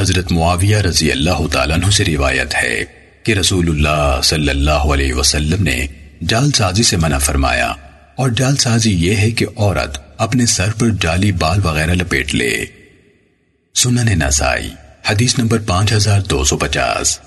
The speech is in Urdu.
حضرت معاویہ رضی اللہ تعالیٰ عنہ سے روایت ہے کہ رسول اللہ صلی اللہ علیہ وسلم نے جال سازی سے منع فرمایا اور جال سازی یہ ہے کہ عورت اپنے سر پر جالی بال وغیرہ لپیٹ لے۔ سنن نسائی، حدیث نمبر پانچ ہزار دو سو پچاس۔